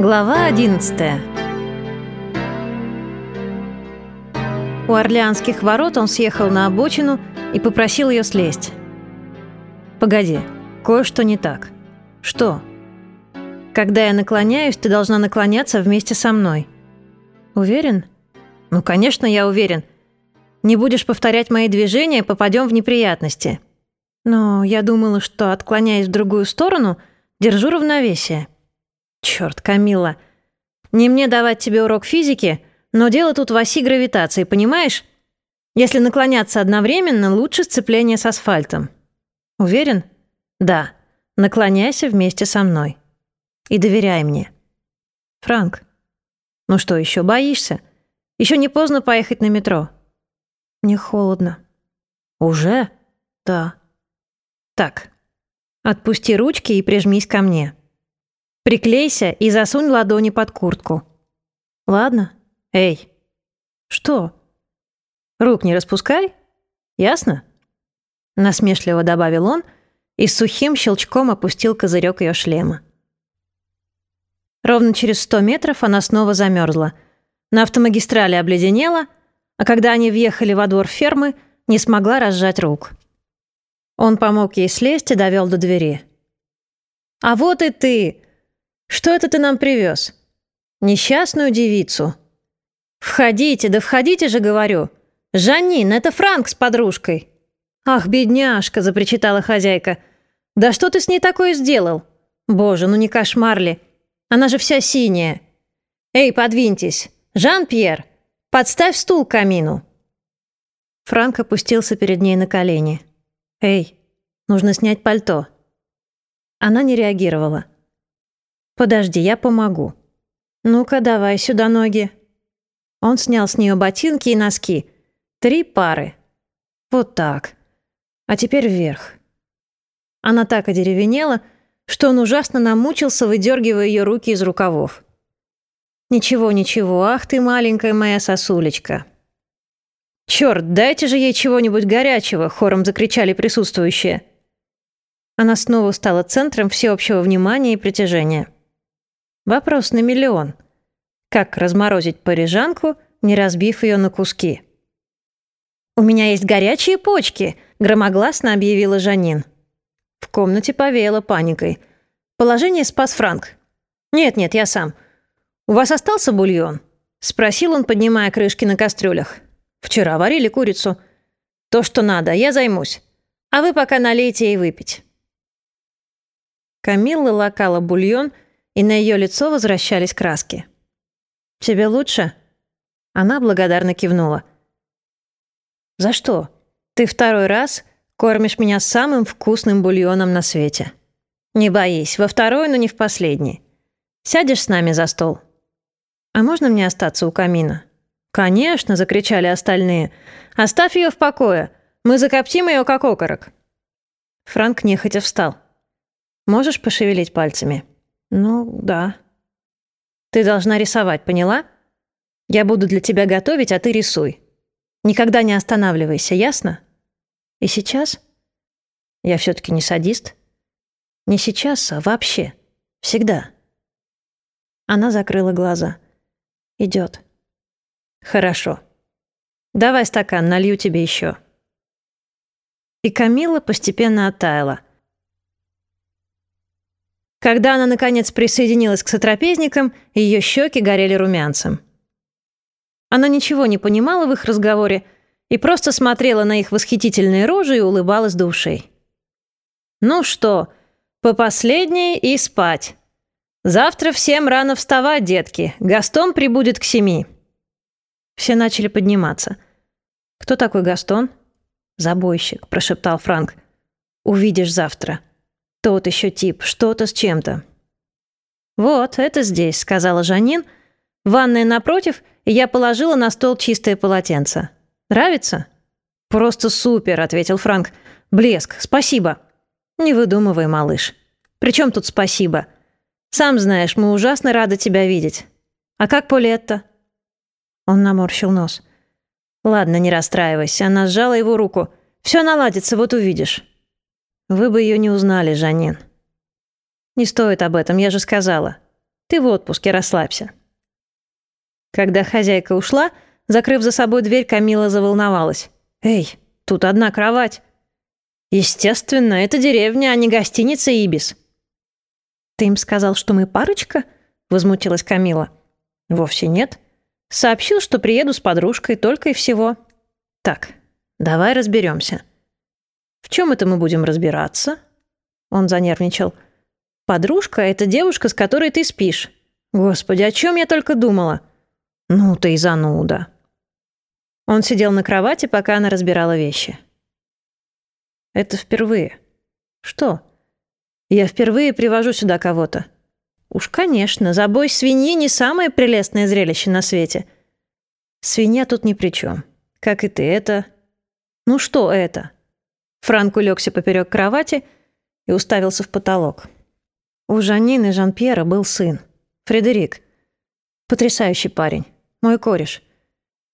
Глава 11 У Орлеанских ворот он съехал на обочину и попросил ее слезть. «Погоди, кое-что не так». «Что?» «Когда я наклоняюсь, ты должна наклоняться вместе со мной». «Уверен?» «Ну, конечно, я уверен. Не будешь повторять мои движения, попадем в неприятности». «Но я думала, что, отклоняясь в другую сторону, держу равновесие». «Чёрт, Камилла, не мне давать тебе урок физики, но дело тут в оси гравитации, понимаешь? Если наклоняться одновременно, лучше сцепление с асфальтом». «Уверен?» «Да. Наклоняйся вместе со мной. И доверяй мне». «Франк, ну что, еще боишься? Еще не поздно поехать на метро». «Мне холодно». «Уже?» «Да». «Так, отпусти ручки и прижмись ко мне». Приклейся и засунь ладони под куртку. Ладно? Эй. Что? Рук не распускай. Ясно? Насмешливо добавил он и с сухим щелчком опустил козырек ее шлема. Ровно через сто метров она снова замерзла. На автомагистрали обледенела, а когда они въехали во двор фермы, не смогла разжать рук. Он помог ей слезть и довел до двери. «А вот и ты!» Что это ты нам привез? Несчастную девицу. Входите, да входите же, говорю. Жанин, это Франк с подружкой. Ах, бедняжка, запричитала хозяйка. Да что ты с ней такое сделал? Боже, ну не кошмар ли? Она же вся синяя. Эй, подвиньтесь. Жан-Пьер, подставь стул к камину. Франк опустился перед ней на колени. «Эй, нужно снять пальто». Она не реагировала. «Подожди, я помогу». «Ну-ка, давай сюда ноги». Он снял с нее ботинки и носки. Три пары. Вот так. А теперь вверх. Она так одеревенела, что он ужасно намучился, выдергивая ее руки из рукавов. «Ничего, ничего, ах ты, маленькая моя сосулечка». «Черт, дайте же ей чего-нибудь горячего!» — хором закричали присутствующие. Она снова стала центром всеобщего внимания и притяжения. Вопрос на миллион. Как разморозить парижанку, не разбив ее на куски? «У меня есть горячие почки», — громогласно объявила Жанин. В комнате повеяло паникой. Положение спас Франк. «Нет-нет, я сам. У вас остался бульон?» — спросил он, поднимая крышки на кастрюлях. «Вчера варили курицу. То, что надо, я займусь. А вы пока налейте ей выпить». Камилла лакала бульон — и на ее лицо возвращались краски. «Тебе лучше?» Она благодарно кивнула. «За что? Ты второй раз кормишь меня самым вкусным бульоном на свете. Не боись, во второй, но не в последний. Сядешь с нами за стол?» «А можно мне остаться у камина?» «Конечно!» — закричали остальные. «Оставь ее в покое! Мы закоптим ее, как окорок!» Франк нехотя встал. «Можешь пошевелить пальцами?» «Ну, да». «Ты должна рисовать, поняла? Я буду для тебя готовить, а ты рисуй. Никогда не останавливайся, ясно? И сейчас? Я все таки не садист. Не сейчас, а вообще. Всегда». Она закрыла глаза. Идет. «Хорошо. Давай стакан, налью тебе еще. И Камила постепенно оттаяла — когда она, наконец, присоединилась к сотрапезникам, ее щеки горели румянцем. Она ничего не понимала в их разговоре и просто смотрела на их восхитительные рожи и улыбалась до ушей. «Ну что, по последней и спать. Завтра всем рано вставать, детки. Гастон прибудет к семи». Все начали подниматься. «Кто такой Гастон?» «Забойщик», — прошептал Франк. «Увидишь завтра». Тот еще тип, что-то с чем-то. «Вот, это здесь», — сказала Жанин. «Ванная напротив, и я положила на стол чистое полотенце. Нравится?» «Просто супер», — ответил Франк. «Блеск, спасибо». «Не выдумывай, малыш. Причем тут спасибо? Сам знаешь, мы ужасно рады тебя видеть. А как Полетта?» Он наморщил нос. «Ладно, не расстраивайся». Она сжала его руку. «Все наладится, вот увидишь». Вы бы ее не узнали, Жанин. Не стоит об этом, я же сказала. Ты в отпуске, расслабься». Когда хозяйка ушла, закрыв за собой дверь, Камила заволновалась. «Эй, тут одна кровать». «Естественно, это деревня, а не гостиница «Ибис». «Ты им сказал, что мы парочка?» — возмутилась Камила. «Вовсе нет. Сообщил, что приеду с подружкой, только и всего». «Так, давай разберемся. В чем это мы будем разбираться?» Он занервничал. «Подружка — это девушка, с которой ты спишь. Господи, о чем я только думала?» «Ну ты и зануда». Он сидел на кровати, пока она разбирала вещи. «Это впервые». «Что?» «Я впервые привожу сюда кого-то». «Уж, конечно, забой свиньи не самое прелестное зрелище на свете». «Свинья тут ни при чем. Как и ты, это...» «Ну что это?» Франк улегся поперек кровати и уставился в потолок. У Жаннины Жан-Пьера был сын. Фредерик. Потрясающий парень. Мой кореш.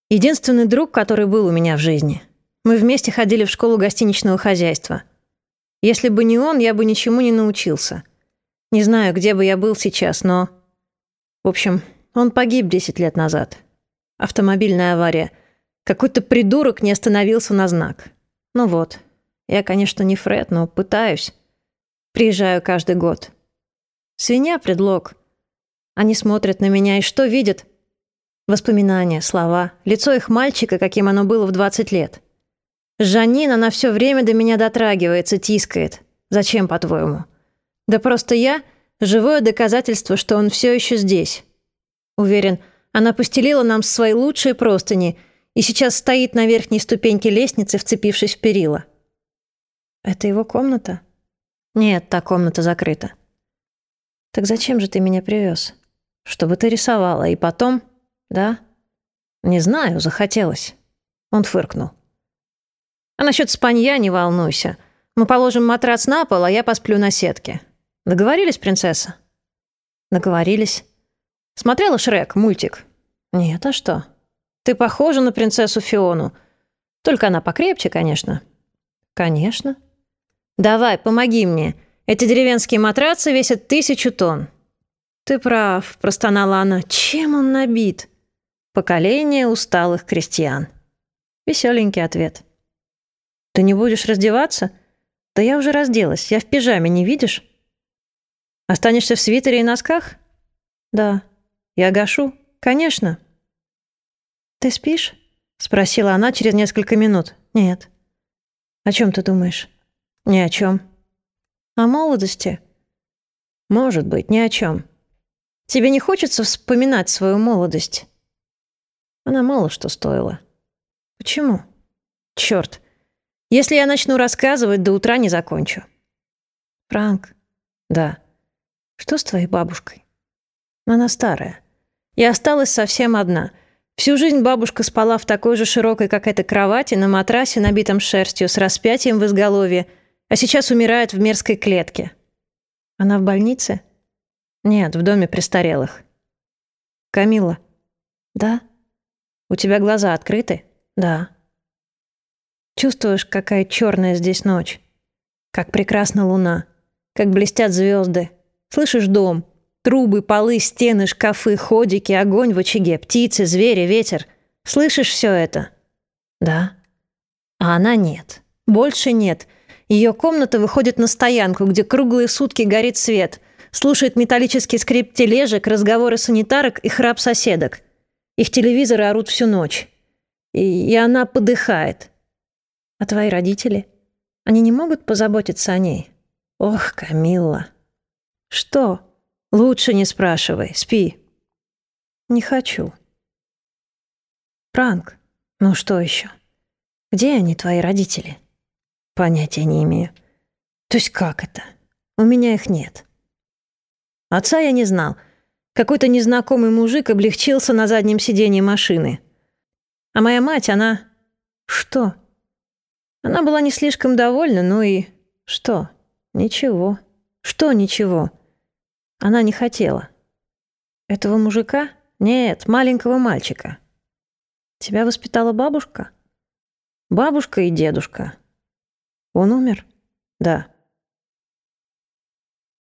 Единственный друг, который был у меня в жизни. Мы вместе ходили в школу гостиничного хозяйства. Если бы не он, я бы ничему не научился. Не знаю, где бы я был сейчас, но... В общем, он погиб 10 лет назад. Автомобильная авария. Какой-то придурок не остановился на знак. Ну вот, я, конечно, не Фред, но пытаюсь. Приезжаю каждый год. Свинья — предлог. Они смотрят на меня и что видят? Воспоминания, слова, лицо их мальчика, каким оно было в 20 лет. Жанин, она все время до меня дотрагивается, тискает. Зачем, по-твоему? Да просто я — живое доказательство, что он все еще здесь. Уверен, она постелила нам свои лучшие простыни и сейчас стоит на верхней ступеньке лестницы, вцепившись в перила. Это его комната? Нет, та комната закрыта. Так зачем же ты меня привез? Чтобы ты рисовала, и потом... Да? Не знаю, захотелось. Он фыркнул. А насчет спанья не волнуйся. Мы положим матрац на пол, а я посплю на сетке. Договорились, принцесса? Договорились. Смотрела Шрек, мультик? Нет, а что? Ты похожа на принцессу Фиону. Только она покрепче, конечно. Конечно. «Давай, помоги мне. Эти деревенские матрацы весят тысячу тонн». «Ты прав», — простонала она. «Чем он набит?» «Поколение усталых крестьян». Веселенький ответ. «Ты не будешь раздеваться?» «Да я уже разделась. Я в пижаме, не видишь?» «Останешься в свитере и носках?» «Да». «Я гашу?» «Конечно». «Ты спишь?» — спросила она через несколько минут. «Нет». «О чем ты думаешь?» Ни о чем. О молодости? Может быть, ни о чем. Тебе не хочется вспоминать свою молодость? Она мало что стоила. Почему? Черт. Если я начну рассказывать, до утра не закончу. Франк. Да. Что с твоей бабушкой? Она старая. Я осталась совсем одна. Всю жизнь бабушка спала в такой же широкой, как эта кровати, на матрасе, набитом шерстью, с распятием в изголовье — а сейчас умирает в мерзкой клетке. Она в больнице? Нет, в доме престарелых. Камила. Да? У тебя глаза открыты? Да. Чувствуешь, какая черная здесь ночь? Как прекрасна луна, как блестят звезды. Слышишь дом, трубы, полы, стены, шкафы, ходики, огонь в очаге, птицы, звери, ветер. Слышишь все это? Да. А она нет. Больше нет. Ее комната выходит на стоянку, где круглые сутки горит свет, слушает металлический скрип тележек, разговоры санитарок и храп соседок. Их телевизоры орут всю ночь. И, и она подыхает. А твои родители? Они не могут позаботиться о ней? Ох, Камилла. Что? Лучше не спрашивай. Спи. Не хочу. Франк, ну что еще? Где они, твои родители? Понятия не имею. То есть как это? У меня их нет. Отца я не знал. Какой-то незнакомый мужик облегчился на заднем сиденье машины. А моя мать, она... Что? Она была не слишком довольна, ну и... Что? Ничего. Что ничего? Она не хотела. Этого мужика? Нет, маленького мальчика. Тебя воспитала бабушка? Бабушка и дедушка. Он умер? Да.